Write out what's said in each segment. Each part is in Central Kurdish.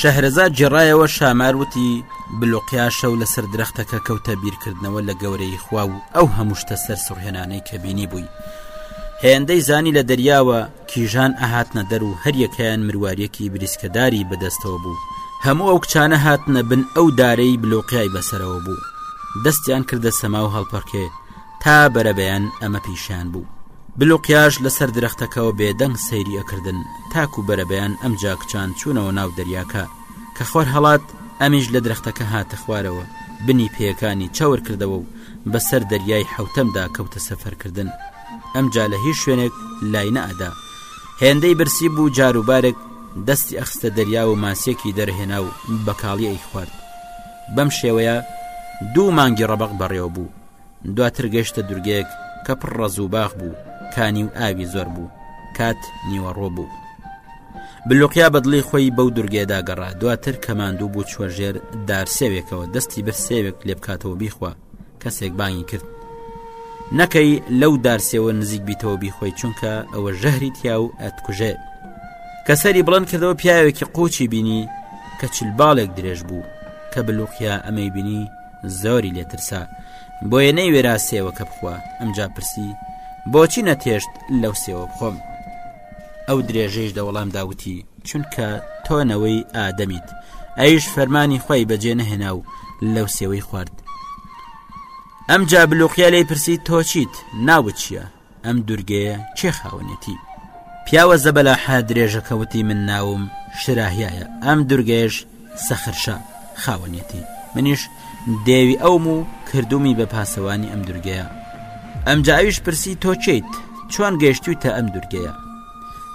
شەهرەزاد جێڕایەوە شامار وتی بلوقیا شەو لەسەر درەختەکە کەوتە بیرکردنەوە لە گەورەی خوا و ئەو هەموو شتە سەر سڕهێنانەی کە بینی بووی هێندەی زانی لە دەریاوە کیژان ئەهاتنە دەر و هەریەکەیان مرواریەکی بریسکەداری بەدەستەوە بوو هەموو ئەو کچانە هاتنە بن ئەو دارەی بلوقیای بەسەرەوە بوو دەستیان کردە سەما و هەڵپەرکێ تا بەرەبەیان ئەمە پیشان بوو بلوقیاش لەسەر درەختەکەەوە بێدەنگ سەیری ئەکردن تاکو و بەرەبەیان ئەم جاکچان چوونەوە ناو دەریاکە کە خوار هەڵات ئەمیش لە درەختەکە هاتە خوارەوە بنی پێەکانی چاور کردەوە و بەسەر دەریای حوتەمدا کەوتە سەفەرکردن ئەمجا لە هیچ شوێنێک لای نەئەدا هێندەی برسی بوو جاروبارێک دەستی ئەخستە دەریا و ماسیەکی دەرهێنا و بەکاڵی ئەی خوارد بەم شێوەیە دوو مانگی ڕەبق بەڕێوە بوو دواتر گەشتە دورگەیەک کە پڕ ڕەز و باخ بوو کانی و ئاوی زۆر بوو کات نیوەڕۆ بوو بلوقیا بەدڵی خۆی بەو دورگێدا گەڕا دواتر کەماندوو بوو چوە ژێر دارسێوێکەوە دەستی بر سێوێک لێ بکاتەوە بیخوا کەسێک بانگی کرد نەکەی لەو دارسێوە نزیک بیتەوە بیخۆی چونکە ئەوە ژەهری تیا و ئەتکوژێ کەسەری بڵند کردەوە پیاوێکی قوچی بینی کە چل باڵێک درێژ بوو کە بلوقیا ئەمەی بینی زۆری لێ ترسا بۆیە نەیوێرا سێوەکە بخوا ئەمجا پرسی بۆچی نەتێشت لەو سێوە بخۆم ئەو درێژەیش دە وەڵام داوتی چونکە تۆنەوەی ئادەمیت ئەیش فەرمانی خۆی بەجێ نەهێنا و لەو سێوەی خوارد ئەم جابلوقیە لی پرسی تۆچیت ناوت چییە ئەم دورگەیە چێ خاوەنێتی پیاوە زەبەلاحە درێژەکەوتی من ناوم شراهایە ئەم دورگەش سەخرشە خاوەنێتی منیش دێوی ئەوم و کردومی بە پاسەوانی ئەم دورگەیە ئەم جاویش پرسی تۆ چیت چۆن گەشتوی تا ئەم دورگەیە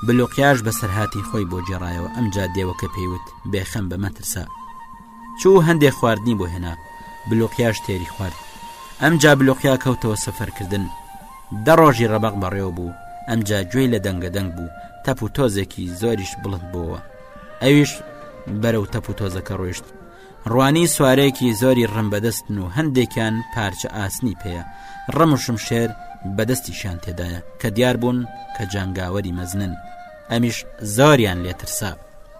بلوقیاش بەسەرهاتی خۆی بۆ جێڕایەوە ئەمجا دێوەکە پێیوت بێخەم بە مەترسە چوو و هەندێ خواردنی بۆ هێنا، بلوقیاش تێری خوارد. ئەمجا بلوقیا کەوتەوە سەفەرکردن. دە ڕۆژی ڕەبەق بەڕێوە بوو، ئەمجا گوێی لە دەنگەدەنگ بوو، تەپ و تۆزێکی زۆریش بڵند بۆوە. ئەویش بەرەو تەپ و تۆزەکە ڕۆیشت. ڕوانی سوارەیەکی زۆری ڕم بەدەستن و هەندێکیان پارچە ئاسنی پێیە، ڕم و شمشێر بەدەستیشیان تێدایە، کە دیار بوون کە جەنگاوەری مەزنن. ئەمیش زۆریان لێ ترسا.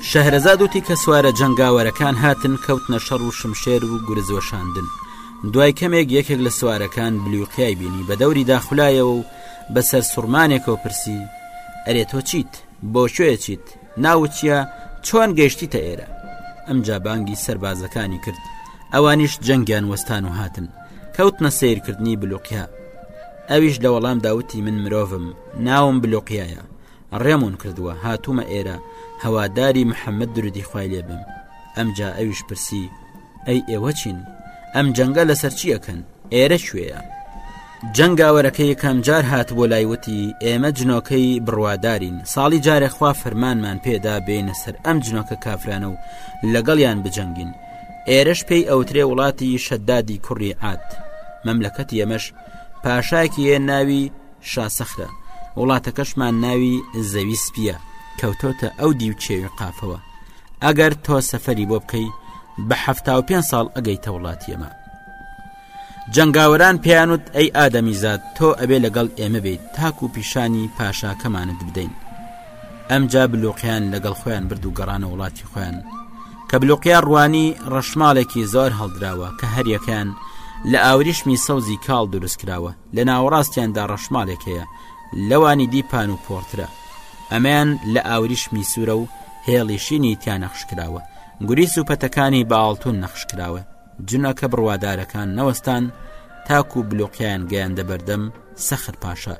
شەهرەزاد وتی کە سوارە جەنگاوەرەکان هاتن کەوتنە شەڕ و شمشێر و گورز وەشاندن دوای کەمێک یەکێک لە سوارەکان بلیوقیای بینی بە دەوری داخلایەوە و بەسەر سوڕمانێکەوە پرسی ئەرێ تۆ چیت بۆ شوێ چیت ناوچە چۆن گەشتیتە ئێرە ئەم جابانگی سەربازەکانی کرد ئەوانیش جەنگیان وەستان و هاتن کەوتنە سیرکردنی بلوقیا ئەویش لە وەڵام داوتی من مرۆڤم ناوم بلوقیایە ڕێمون کردووە هاتوومە ئێرە هەواداری محەممەد درودی خوای لێ بم ئەمجا ئەویش پرسی ئەی ئێوە چین ئەم جەنگە لەسەر چیەکەن ئێرە شوێە جەنگاوەرەکەی کامجار هات بۆ لایوتی ئێمە جنۆکەی بڕوادارین ساڵی جارێ خوا فەرمانمان پێدا بینە سەر ئەم جنۆکە کافرانە و لەگەڵیان بجەنگین ئێرەش پێی ئەوترێ وڵاتی شەدادی کوڕی عات مەملەکەتی ئەمەش پاشایکی هێ ناوی شاسەخرە، وڵاتەکەشمان ناوی زەوی سپیە کەوتۆتە ئەو دیو چێوی قافەوە ئەگەر تۆ سەفەری بۆ بکەی بە هەفتا و پێ ساڵ ئەگەیتە وڵاتی ئەمە جەنگاوەران پیانوت ئەی ئادەمی زاد تۆ ئەبێ لەگەڵ ئێمە بیت تاکو و پیشانی پاشاکەمانت بدەین ئەمجا بلوقیان لەگەڵ خۆیان برد و گەڕانە وڵاتی خۆیان کە بلوقیا ڕوانی ڕەشماڵێکی زۆر هەڵدراوە کە هەریەکەیان لە ئاوریشمی سەوزی کاڵ دروستکراوە لە ناوەڕاستیاندا ڕەشماڵێک هەیە، لەوانی دی پان و پۆڕترە، ئەمەیان لە ئاوریشمی سوورە و هێڵی شینی تیا نەخش کراوە، گوریس و پەتەکانی بە ئاڵتوون نەخش کراوە، جنۆکە بڕوادارەکان نەوەستان تاکو بلوقیایان گەیاندە بەردەم سەخر پاشا.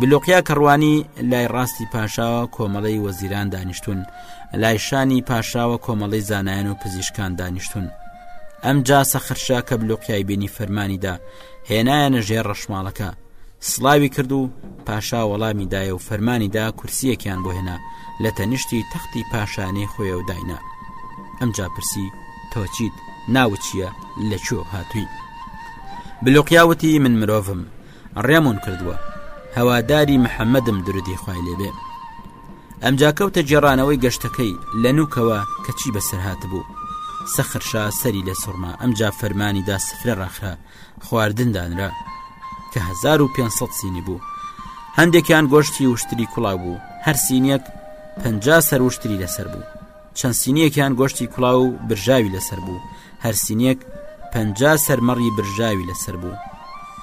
بلوقیا کە ڕوانی لای ڕاستی پاشاوە کۆمەڵی وەزیران دانیشتون لای شانی پاشاوە کۆمەڵی زانایان و پزیشکان دانیشتون ئەم جا سەخرشا کە بلوقیای بینی فەرمانیدا هێنایەنە ژێر ڕەشماڵەکە سلاوی کرد و پاشا وەڵامی دایە و فەرمانیدا کورسیەکیان بۆ هێنا لە تەنیشتی تەختی پاشانەی خۆیە و داینا ئەمجا پرسی تۆچیت ناوت چییە لە چۆ هاتووی بلوقیاوتی من مرۆڤم ڕێمون کردووە هەواداری محەممەدم درودی خوای لێبێ ئەمجا کەوتە جێڕانەوەی گەشتەکەی لە نوکەوە کەچی بەسەر هاتبوو سەخرشا سەری لە سوڕما ئەمجا فەرمانی دا سفرە ڕاخرا خواردن دانرا کە 1500 سینی بوو هەندێکیان گۆشتی وشتری کوڵاو بوو هەر سینیەک پ سەر وشتری لەسەر بوو چەند سینیەکیان گۆشتی کوڵاو و برژاوی لەسەر بوو هەر سینیەک پ سەرمەڕی برژاوی لەسەر بوو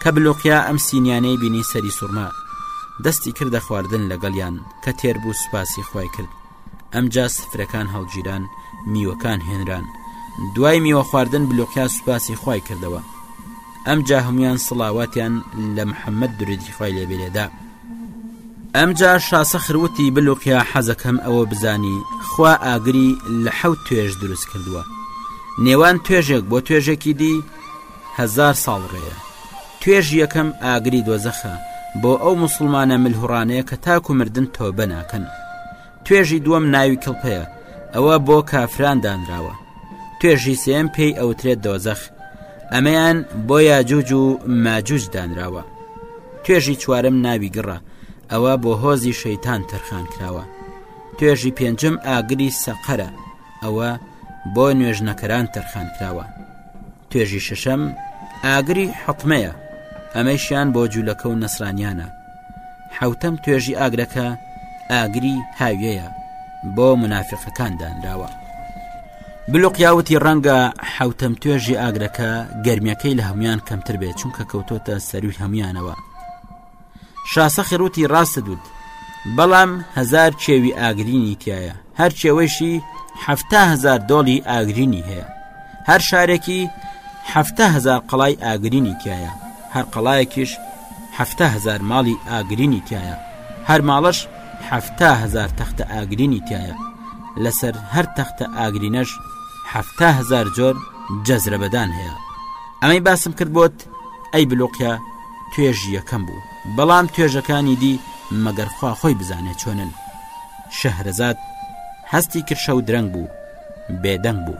کە بلوقیا ئەم سینیانەی بینی سەری سوڕما دەستی کردە خواردن لەگەڵیان کە تێر بوو سوپاسی خی کرد ئەمجا سفرەکان هەڵگیران میوەکان هێنران دوای میوە خواردن بلوقیا سوپاسی خی کردەوە ئەمجا هەمویان سڵاواتیان لە محەممەد درێتی خی لێبێدا ئەمجا شاسەخر وتی بلوقیا حەزەکەم ئەوە بزانی خوا ئاگری لە حەوت توێش دروست کردووە نێوان توێژێک بۆ توێژێکی دی هزار ساڵ ڕێە توێژ یەکەم ئاگری دۆزەخە بۆ ئەو مسلمانە ملهوڕانەیە کە تاکو مردن تۆبە ناکەن توێژی دووەم ناوی کڵپەیە ئەوە بۆ کافران دانراوە توێژی سێم پێی ئەوترێت دۆزەخ ئەمەیان بۆ یاجوج و ماجوج دانراوە توێژی چوارم ناوی گڕە ئەوە بۆ هۆزی شەیتان تەرخان کراوە توێژی پێنجم ئاگری سەقەرە ئەوە بۆ نوێژنەکەران تەرخان کراوە توێژی شەشەم ئاگری حەتمەیە ئەمەشیان بۆ جوولەکە و نەسرانیانە حوتەم توێژی ئاگرەکە ئاگری هاویەیە بۆ منافقەکان دانراوە بلوقیاوتی ڕەنگە حوتەم توێژی ئاگرەکە گرمیەکەی لە هەموان کەمتر بێت چونکە کەوتۆتە سەروی هەموانەوە شاسەخر وتی ڕاستت وت بەڵام هزار چێوی ئاگرینی تایە هەر چێوەیشی هەفتا هزار دۆڵی ئاگرینی هەیە هەر شارێکی هەفتا هزار قەڵای ئاگرینی تایە هەر قەڵایەکیش هەفتا هزار ماڵی ئاگرینی تایە هەر ماڵش هەفتا هزار تەختە ئاگرینی تایە لەسەر هەر تەختە ئاگرینەش هەفتا هزار جۆر جەزرە بەدان هەیە ئەمەی باسم کرد بۆت ئەی بلوقە توێژی یەکەم بوو بەڵام توێژەکانی دی مەگەر خوا خۆی بزانێت چۆنن شەهرەزاد هەستی کرشە و درەنگ بوو بێدەنگ بوو.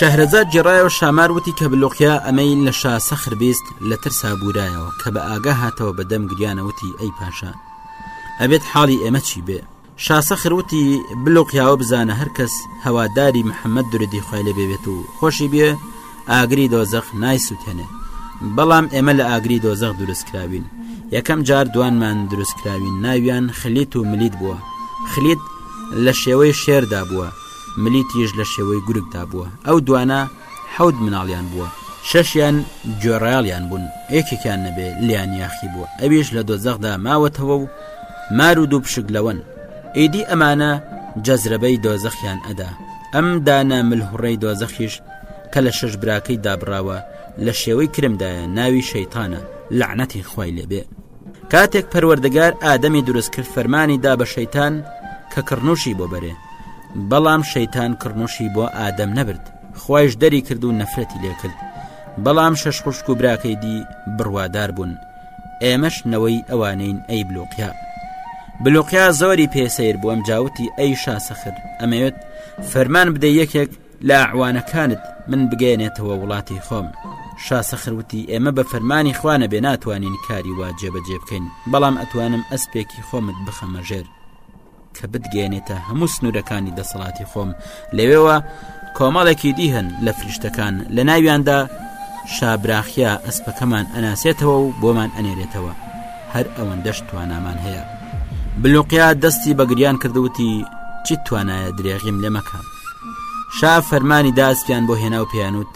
شەهرەزاد جێڕایەوە شامار وتی کە بلوقیا ئەمەی لە شا سەخر بیست لە ترسا بورایەوە کە بە ئاگا هاتەوە بەدەم گریانەوتی ئەی پاشا ئەبێت حاڵی ئێمە چی بێ شا سەخر وتی، بلە و قیاوە بزانە هەر کەس هەواداری محەممەد درودی خوای لێ بێت و خۆشی بێ ئاگری دۆزەخ نایسووتێنێ بەڵام ئێمە لە ئاگری دۆزەخ دروستکراوین یەکەم جار دوانمان دروستکراوین ناویان خلیت و ملیت بووە خلیت لە شێوەی شێردا بووە ملیتیش لە شێوەی گورگدا بووە ئەو دوانە حەوت مناڵیان بووە شەشیان گوێڕایەڵیان بوون یەکێکیان نەبێ لیان یاخی بووە ئەویش لە دۆزەخدا ماوەتەوە و مار و دوو پشک لەوەن ئیدی ئەمانە جەزرەبەی دۆزەخیان ئەدا ئەم دانا ملهوڕەی دۆزەخیش کە لە شەش براکەی دابراوە لە شێوەی کرمدایە ناوی شەیتانە لەعنەتی خوای لێبێ کاتێک پەروەردگار ئادەمی دروست کرد فەرمانی دا بە شەیتان کە کڕنوشی بۆ بەرێ بەڵام شەیتان کڕنوشی بۆ ئادەم نەبرد خۆش دەری کرد و نەفرەتی لێکرد بەڵام شەش خوشک و براکەی دی بڕوادار بوون ئێمەش نەوەی ئەوانین ئەی بلوقیا بلوقیا زۆری پێسەیر بووم جاوتی ئەی شاسەخر ئەمەوێت فەرمان بدە یەکێک لە ئەعوانەکانت من بگەێنێتەوە وڵاتی خۆم شاسەخروتی ئێمە بە فەرمانی خوانە بێ ناتوانین کاری وا جێبەجێ بکەین بەڵام ئەتوانم ئەسپێکی خۆمت بخەمە ژێر کە بتگەێنێتە هەموو سنوورەکانی دەسەڵاتی خۆم لەوێوە کۆمەڵێکی دی هەن لە فریشتەکان لە ناویاندا شابراخیا ئەسپەکەمان ئەناسێتەوە و بۆمان ئەنێرێتەوە هەر ئەوەندەش توانامان هەیە بلوقیا دەستی بەگریان کردوتی چی توانایە درێغیم لێمەکە شا فەرمانی دا ئەسپیان بۆ هێنا و پێیانوت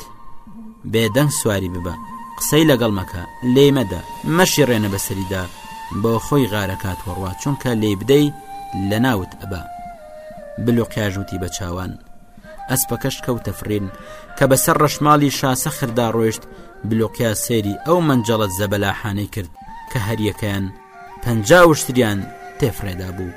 بێدەنگ سواری ببە قسەی لەگەڵ مەکە لێی مەدە مەشی ڕێنە بەسەریدا بۆ خۆی غارەکات وەڕوا چونکە لێی بدەی لە ناوت ئەبا بلوقیاژوتی بە چاوان ئەسپەکەش کەوتە فرین کە بەسەر ڕەشماڵی شاسە خردا ڕۆشت بلوقیا سێری ئەو منجەڵت زەبەلاحانەی کرد کە هەریەکەیان پەنجا وشتریان تێفرێدا بوو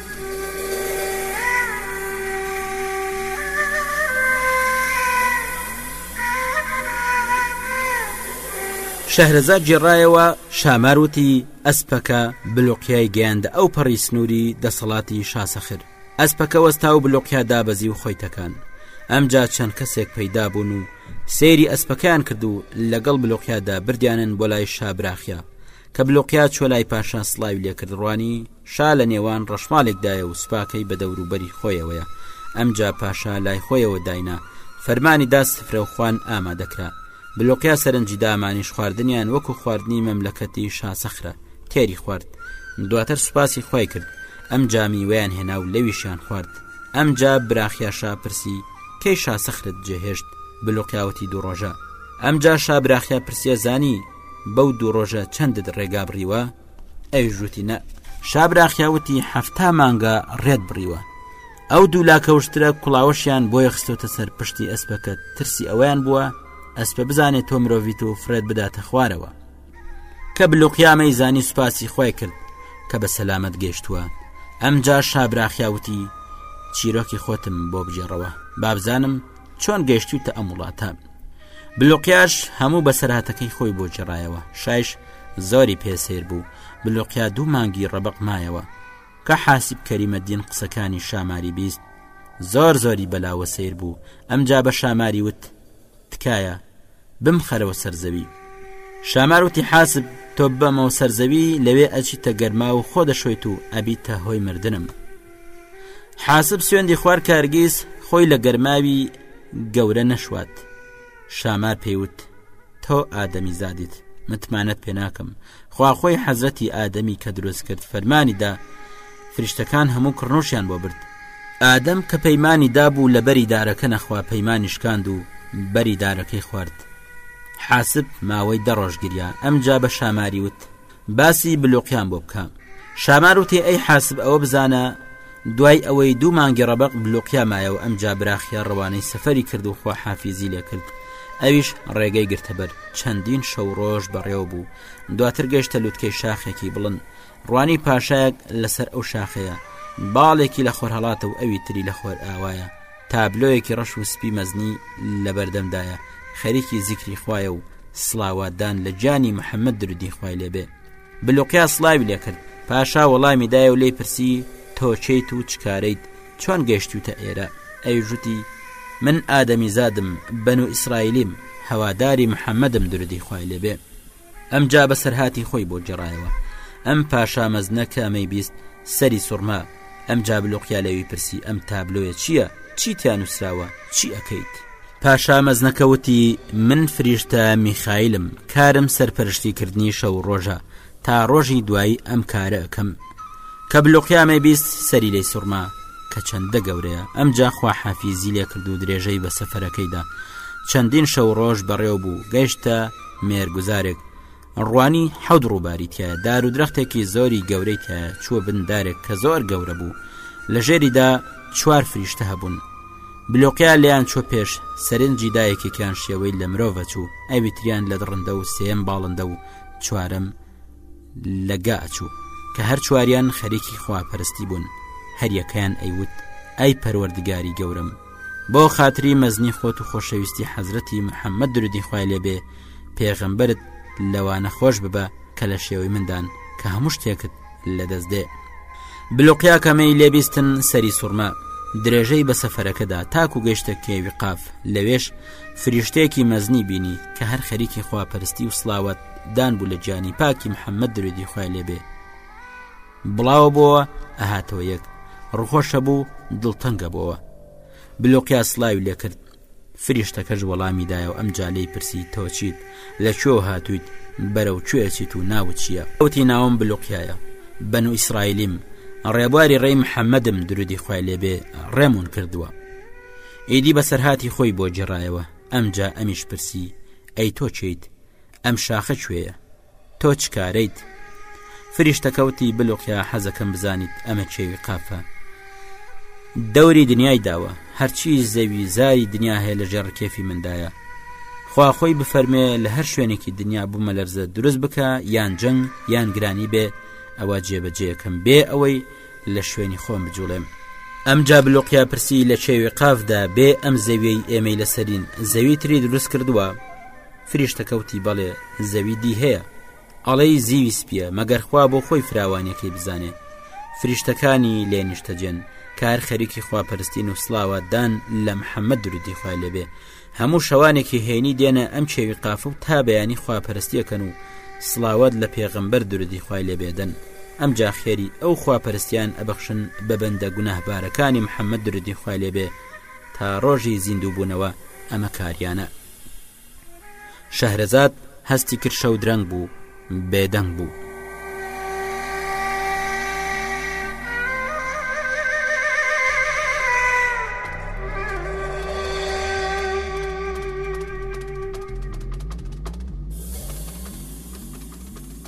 شەهرەزاد گێڕایەوە شامار وتی ئەسپەکە بلوقیای گەیاندە ئەو پەڕی سنووری دەسەڵاتی شاسەخر ئەسپەکە وەستا و بلوقیا دابەزی و خۆی تەکان ئەمجا چەند کەسێک پەیدا بوون و سێری ئەسپەکان کرد و لەگەڵ بلوقیادا بردیانن بۆ لای شابراخیا کە بلوقیا چۆلای پاشا سلاوی لێکرد ڕوانی شا لە نێوان ڕەشماڵێکدایە و سوپاکەی بە دەوروبەری خۆیەوەیە ئەمجا پاشا لای خۆیەوە داینا فەرمانی دا سفرە و خوان ئامادەکرا بلوقیا سەرنجی دامانیش خواردنیان وەکو خواردنی مەملەکەتی شاسەخرە تێری خوارد دواتر سوپاسی خۆی کرد ئەم جامی ویان هێنا و لەویشیان خوارد ئەمجا براخیاشا پرسی کەی شاسەخرت جێهێشت بلوقیاوەتی دوو ڕۆژە ئەمجا شابراخیا پرسیە زانی بەو دوو ڕۆژە چەندت ڕێگا بڕیوە ئەویش وتی نە شابراخیا وتی هەفتا مانگە ڕێت بڕیوە ئەو دوو لاکەوشترە کوڵاوەشیان بۆیە خستۆتە سەر پشتی ئەسپەکە ترسی ئەویان بووە ئەسپە بزانێت تۆ مرۆڤیت و فرێت بداتە خوارەوە کە بلوقیامەی زانی سوپاسی خی کرد کە بە سەلامت گەشتووە ئەمجا شابراخیاوتی چیرۆکی خۆتم بۆ بجێڕەوە بابزانم چۆن گەشتوتە ئەم وڵاتە بلوقیاش هەموو بەسەرهاتەکەی خۆی بۆ جێڕایەوە شایش زۆری پێسیر بوو بلوقیا دوو مانگی ڕەبق مایەوە کە حاسب کەریمە دین قسەکانی شاماری بیست زۆر زۆری بەلاوە سیر بوو ئەمجا بە شاماری وت تکایە بم خەرەوە سەرزەوی شاماروتی حاسب تۆ بەمەوە سەرزەوی لەوێ ئەچیتە گەرما و خۆ دەشۆیت و ئەبیتە هۆی مردنم حاسب سوێندی خوار کارگیز خۆی لە گەرماوی گەورە نەشوات شامار پێیوت تۆ ئادەمی زادیت متمانەت پێناکەم خواخۆی حەزەتی ئادەمی کە دروست کرد فەرمانی دا فریشتەکان هەموو کڕنوشیان بۆ برد ئادەم کە پەیمانی دابوو لە بەری دارەکە نەخوا پەیمانی شکاند و بەری دارەکەی خوارد حاسب ماوەی دەڕۆژگیریا ئەمجا بە شاماری وت باسی بلۆقیان بۆ بکە شامار وتی ئەی حاسب ئەوە بزانە دوای ئەوەی دوو مانگی ڕەبق بلوقیا مایەوە ئەم جابراخیە ڕەوانەی سەفەری کرد و خواحافیزی لێکرد ئەویش ڕێگەی گرتەبەر چەندین شەو ڕۆژ بەڕێوە بوو دواتر گەشتە لوتکەی شاخێکی بڵن ڕوانی پاشایەک لەسەر ئەو شاخەیە باڵێکی لە خۆرهڵاتە و ئەوی تری لە خۆر ئاوایە تابلۆیەکی ڕەش و سپی مەزنی لەبەردەمدایە خەریکی زیکری خوایە و سڵاواتدان لە جانی محەممەد درودی خوای لێبێ بلوقیا سلاوی لێکرد پاشا وەڵامی دایە و لی پرسی تۆچیت و چکارەیت چۆن گەشتوتە ئێرە ئەیژوتی من ئادەمی زادم بەن و ئیسرائیلیم هەواداری محەممەدم درودی خوای لێبێ ئەمجا بەسەرهاتی خۆی بۆ گێڕایەوە ئەم پاشا مەزنە کە ئەمەی بیست سەری سوڕما ئەم جابلوقیا لەوی پرسی ئەم تابلۆیە چییە چی تیانوسراوە چی ئەەکەیت پاشا مەزنەکەوتی من فریشتە میخائیلم کارم سەرپەرشتی کردنی شەو ڕۆژە تا ڕۆژی دوایی ئەم کارە ئەەکەم کە بلوقیامەی بیست سەری لی سوڕما کە چەندە گەورەیە ئەم جاخوا حەفیزی لێ کرد و درێژەی بە سەفەرەکەیدا چەندین شەو ڕۆژ بەڕێو بوو گەیشتە مێرگوزارێک ڕوانی حەود ڕووباری تایە دار و درەختێکی زۆری گەورەی تایە چووە بندارێک کە زۆر گەورە بوو لە ژێریدا چوار فریشتە هەبوون بلۆقیا لێیان چۆ پێش سەرنجی دایەکێکیان شێوەی لە مرۆڤە چوو ئەوی تریان لە دڕندە و سێم باڵندە و چوارم لە گا ئەچوو کە هەر چواریان خەرێکی خواپەرستی بوون هەریەکەیان ئەیوت ئەی پەروەردگاری گەورم بۆ خاتری مەزنی خۆت و خۆشەویستی حەزرەتی محەممەد درودی خوای لێبێ پێغەمبرت لەوانە خۆش ببە کە لە شێوەی مندان کە هەموو شتێکت لە دەست دێ بلوقیاکەمەی لێبیستن سەری سوورما درێژەی بە سەفەرەکەدا تاکو گەشتە کێوی قاف لەوێش فریشتێکی مەزنی بینی کە هەر خەریکی خواپەرستی و سلاوت دان بوو لە گیانی پاکی محەممەد درێدی خۆی لێبێ بڵاوە بۆوە ئەهاتەوە یەک ڕخۆشە بوو دڵتەنگە بۆوە بلۆقیا سلاوی لێکرد فریشتەکەش وەڵامی دایە و ئەم جالەی پرسی تۆچیت لە کوێ هاتوویت بەرەو کوێچیت و ناوت چییە ئەوتی ناوم بلوقایە بەن و ئیسرائیلیم ڕێبواری ڕێی محەممەدم درودی خی لێبێ ڕێمون کردووە ئیدی بەسەرهاتی خۆی بۆ جێڕایەوە ئەمجا ئەمیش پرسی ئەی تۆ چیت ئەم شاخە کوێیە تۆ چ کارەیت فریشتەکەوتی بلوقیا حەزەکەم بزانیت ئەمە کێوی قافە دەوری دنیای داوە هەرچی زەوی زاری دنیا هەیە لە ژێڕ کێفی مندایە خواخۆی بفەرمێ لە هەر شوێنێکی دنیا بوومە لەرزە دروست بکە یان جەنگ یان گرانی بێ ئەوە جێبەجێەکەم بێ ئەوەی لە شوێنی خۆم بجوڵێم ئەم جابلوقیا پرسی لە چێوی قافدا بێ ئەم زەویەی ئێمەی لەسەرین زەوی تری دروست کردووە فریشتەکە وتی بەڵێ زەوی دی هەیە ئەڵێی زیوی سپیە مەگەر خوا بۆ خۆی فراوانەکەی بزانێ فریشتەکانی لێ نیشتەجێن کار خەریکی خواپەرستین و سلاواتدان لە محەممەد درودی خوای لەبێ هەموو شەوانێکی هێنی دێنە ئەم چێوی قاف و تا بەیانی خواپەرستیەکەن و سلاوات لە پێغەمبەر درودی خوای لەبێدەن ئەم جاخێری ئەو خواپەرستیان ئەبەخشن بە بەندە گوناهبارەکانی محەممەد درودی خوای لێبێ تا ڕۆژی زیندوو بوونەوە ئەمە کاریانە شەهرەزاد هەستی کرد شەو درەنگ بوو بێدەنگ بوو.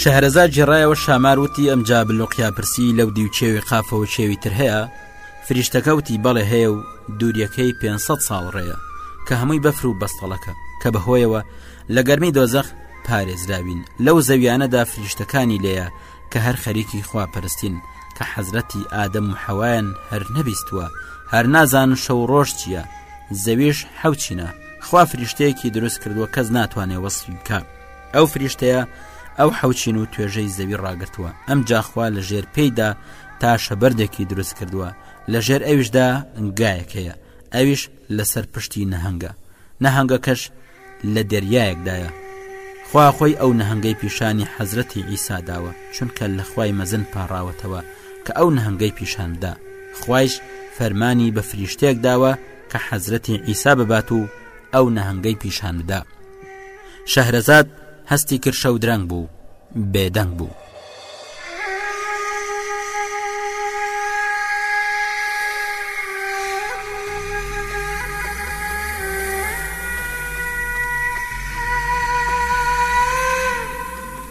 شەهرەزاد جێڕایەوە شامار وتی ئەم جا بلوقیا پرسی لەو دیو چێوی قافەوە چێوی تر هەیە فریشتەکە وتی بەڵێ هەیە و دووریەکەی 500 ساڵ ڕێە کە هەمووی بەفر و بەستەڵەکە کە بەهۆیەوە لە گەرمی دۆزەخ پارێزراوین لەو زەویانەدا فریشتەکانی لێە کە هەر خەریکی خوا پەرستین کە حەزرەتی ئادەم و حەوایان هەر نەبیستووە هەر نازان شەو ڕۆژ چییە زەویش حەوچینە خوا فریشتەیەکی دروست کردووە کەس ناتوانێ وەسفی بکە ئەو فریشتەیە ئەو حەوچین و توێژەی زەوی ڕاگرتووە ئەم جاخوا لە ژێر پێیدا تا شەبەردێکی دروست کردووە لە ژێر ئەویشدا گایەک هەیە ئەویش لەسەر پشتی نەهنگە نەهنگەکەش لە دەریایەکدایە خوا خۆی ئەو نەهنگەی پیشانی حەزرەتی ئیسا داوە چونکە لە خوای مەزن پاڕاوەتەوە کە ئەو نەهنگەی پیشان بدا خوایش فەرمانی بە فریشتێک داوە کە حەزرەتی ئیسا ببات و ئەو نەهنگەی پیشان بدا شەهرەزاد هەستی کرد شەو درەنگ بوو بێدەنگ بوو.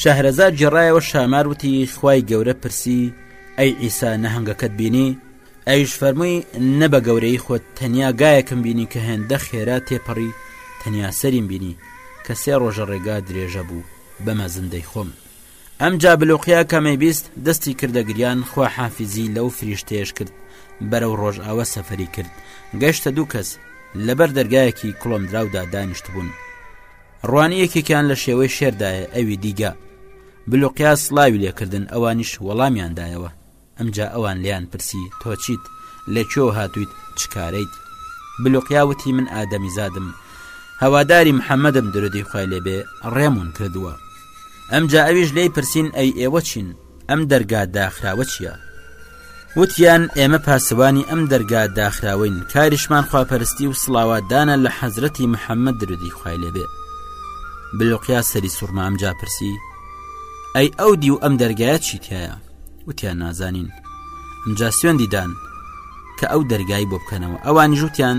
شەهرەزاد جێڕایەوە شامار وتی خوای گەورە پرسی ئەی ئیسا نەهنگەکەت بینی ئەویش فەرمووی نە بە گەورەی خۆت تەنیا گایەکم بینی کە هێندە خێرا تێپەڕی تەنیا سەریم بینی کە سێ ڕۆژە ڕێگا درێژە بوو بەمە زندەی خۆم ئەم جا بلوقیا کەمەی بیست دەستی کردە گریان خوا حافزی لەو فریشتێش کرد بەرەو ڕۆژئاوە سەفری کرد گەشتە دوو کەس لەبەر دەرگایەکی کوڵەمدراودا دانیشتبوون ڕوانی یەکێکیان لە شێوەی شێردایە ئەوی دیگە بلوقیا سلاوی لێکردن ئەوانیش وەڵامیان دایەوە ئەمجا ئەوان لیان پرسی تۆچیت لە کوێوە هاتوویت چکارەیت بلوقیاوتی من ئادەمی زادم هەواداری محەممەدم درودی خی لێبێ ڕێمون کردووە ئەمجا ئەویش لی پرسین ئەی ئێوە چین ئەم دەرگا داخراوە چییە؟ وتیان ئێمە پاسەوانی ئەم دەرگا داخراوین کاریشمان خواپەرستی و سڵاواتدانە لە حەزرەتی محەممەد درودی خوای لێبێ بلوقیا سەری سوورمام جا پرسی ئەی ئەو دی و ئەم دەرگایە چی تایە وتیان نازانین ئەمجا سوێندی دان کە ئەو دەرگای بۆ بکەنەوە ئەوانی ژوتیان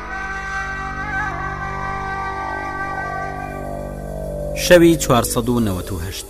شەوی چوار سەد و نەوەت و هەشت.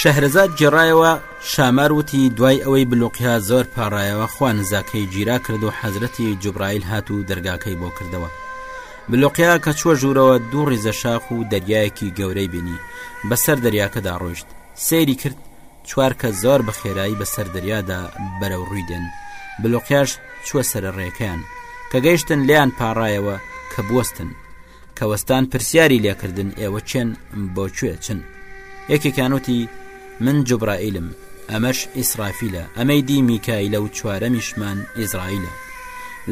شەهرەزاد گێڕایەوە، شامار وتی، دوای ئەوەی بلوقیا زۆر پاڕایەوە خوا نزاکەی گیرا کرد و حەزرەتی جوبرائیل هات و دەرگاکەی بۆ کردەوە. بلوقیا کە چووە ژوورەوە دوو ڕیزە شاخ و دەریایەکی گەورەی بینی، بەسەر دەریاکەدا ڕۆیشت، سەیری کرد چوار کەس زۆر بە خێرایی بەسەر دەریادا بەرەو ڕووی دێن، بلوقیاش چووە سەرەڕێیەکەیان، کە گەیشتن لێیان پاڕایەوە کە بوەستن. کە وەستان پرسیاری لێکردن ئێوە چێن بۆ کوێ چن یەکێکانوتی من جوبرائیلم ئەمەش ئیسرافیلە ئەمەی دی میکایلە و چوارەمیشمان ئیزرائیلە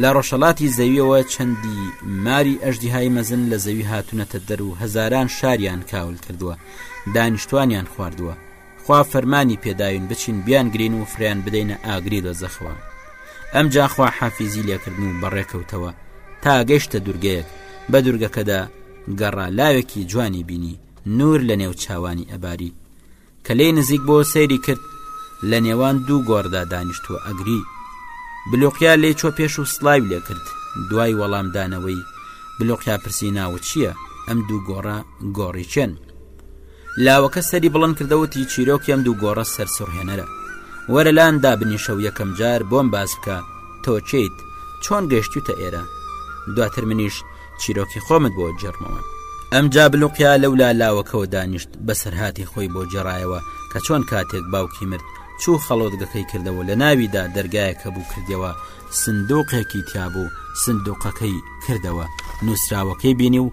لە ڕۆژەڵاتی زەویەوە چەندی ماری ئەژدیهای مەزن لە زەوی هاتونەتە دەر و هەزاران شاریان کاول کردووە دانیشتوانیان خواردووە خوا فەرمانی پێداوین بچین بیان گرین و فریان بدەینە ئاگری دە زەخەوە ئەم جاخوا حافیزی لێکردن و بەڕێکەوتەوە تا گەشتە دوورگەیەک بە دوورگەکەدا گەڕا لاوێکی جوانی بینی نور لە نێو چاوانی ئەباری کە لێ نزیک بۆ سەیری کرد لە نێوان دوو گۆڕدا دانیشتوە ئەگری بلوقیا لێ چۆ پێش و سلاوی لێ کرد دوای وەڵامدانەوەی بلوقیا پرسی ناوە چییە ئەم دوو گۆڕە گۆڕی چێن لاوەکە سەری بڵند کردە وتی چیرۆکی ئەم دوو گۆڕە سەرسوڕهێنەرە وەرە لان دابنیشە و یەکەم جار بۆم باس بکە تۆ کێیت چۆن گەشتوتە ئێرە دواتر منیش چیرۆکی خۆمت بۆ جێڕمەوە ئەم جا بلوقیا لەولا لاوەکەەوە دانیشت بەسەرهاتی خۆی بۆ جێڕایەوە کە چۆن کاتێک باوکی مرد چوو خەڵۆتگەکەی کردەوە لە ناویدا دەرگایەکە بوو کردەوە سندوقێکی تیابوو سندوقەکەی کردەوە نووسراوەکەی بینی و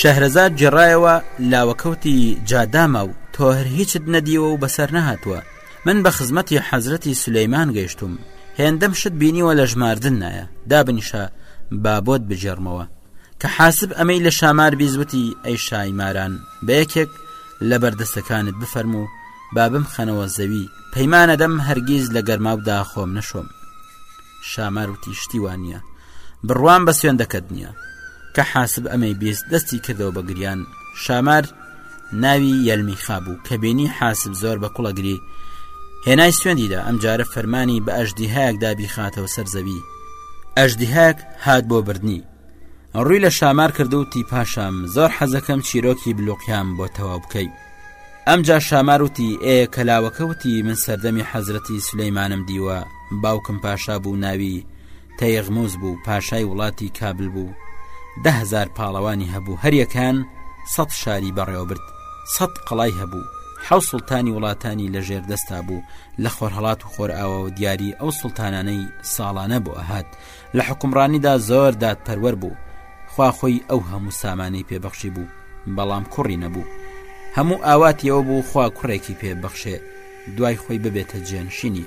شەهرەزاد جێڕایەوە لاوەکەوتی جاداما و تۆ هەر هیچت نەدیوە و بەسەر نەهاتووە من بە خزمەتی حەزرەتی سلەیمان گەیشتوم هێندەم شت بینیوە لە ژماردن نایە دابنیشە بابۆت بجێڕمەوە کە حاسب ئەمەی لە شامار بیست وتی ئەی شای ماران بە یەکێک لە بەردەستەکانت بفەرمو با بمخەنەوە زەوی پەیمانەدەم هەرگیز لە گەرماودا خۆم نەشۆم شامار وتی شتی وانە بڕوام بە سوێندەکەت نییە کە حاسب ئەمەی بیست دەستی کردەوە بە گریان شامار ناوی یەلمیخا بوو کە بینی حاسب زۆر بە کوڵەگری هێنای سوێندیدا ئەم جارە فەرمانی بە ئەژدیهایەکدا بیخاتەوە سەر زەوی ئەژدیهاک هات بۆ بردنی ڕووی لە شامار کرد و تی پاشام زۆر حەزەکەم چیرۆکی بلوقیان بۆ تەواو بکەی ئەمجا شاماروتی ئێ کەلاوەکەوتی من سەردەمی حەزرەتی سلەیمانم دیوە باوکم پاشا بوو ناوی تەیغموز بوو پاشای وڵاتی کابل بوو دە هەزار پاڵەوانی هەبوو هەریەکان سەد شاری بەڕێوەبرد سەد قەڵای هەبوو حەو سڵتانی وڵاتانی لە ژێر دەستا بوو لە خۆرهڵات و خۆرئاوە و دیاری ئەو سڵتانانەی ساڵانە بۆ ئەهات لە حکومڕانیدا زۆر دادپەروەر بوو خوا خۆی ئەو هەموو سامانەی پێبەخشی بوو بەڵام کوڕی نەبوو هەموو ئاواتیەوە بوو خوا کوڕێکی پێبەخشێ دوای خۆی ببێتە جێنشینی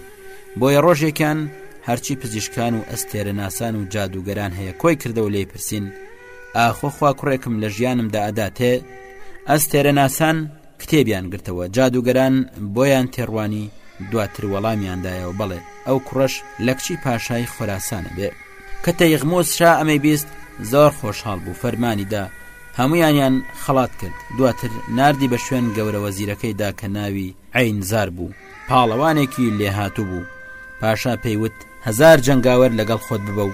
بۆیە ڕۆژێکیان هەرچی پزیشکان و ئەستێرەناسان و جادوگەران هەیە کۆی کردەوە لی پرسین ئاخۆ خوا کوڕێکم لە ژیانمدا ئەداتێ ئەستێرە ناسان کتێبیان گرتەوە جادوگەران بۆیان تێڕوانی دواتر وەڵامیاندایەوە بڵێ ئەو کوڕش لە کچی پاشای خۆراسانە بێ کە تەیغمۆز شا ئەمەی بیست زۆر خۆشحاڵ بوو فەرمانیدا هەمویانیان خەڵات کرد دواتر نردی بە شوێن گەورەوە زیرەکەیدا کە ناوی عین زار بوو پاڵەوانێکی لێهاتوو بوو پاشا پێیوت هزار جەنگاوەر لەگەڵ خۆت ببە و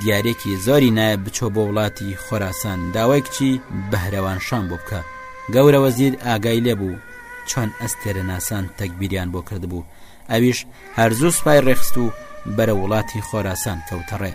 دیارێکی زۆری نایە بچۆ بۆ وڵاتی خۆراسان داوای کچی بەهرەوان شان بۆ بکە گەورە وەزیر ئاگای لێبوو چۆن ئەستێرە ناسان تەکبیریان بۆ کردبوو ئەویش هەرزوو سوپای ڕێخست و بەرە وڵاتی خۆراسان کەوتەڕێ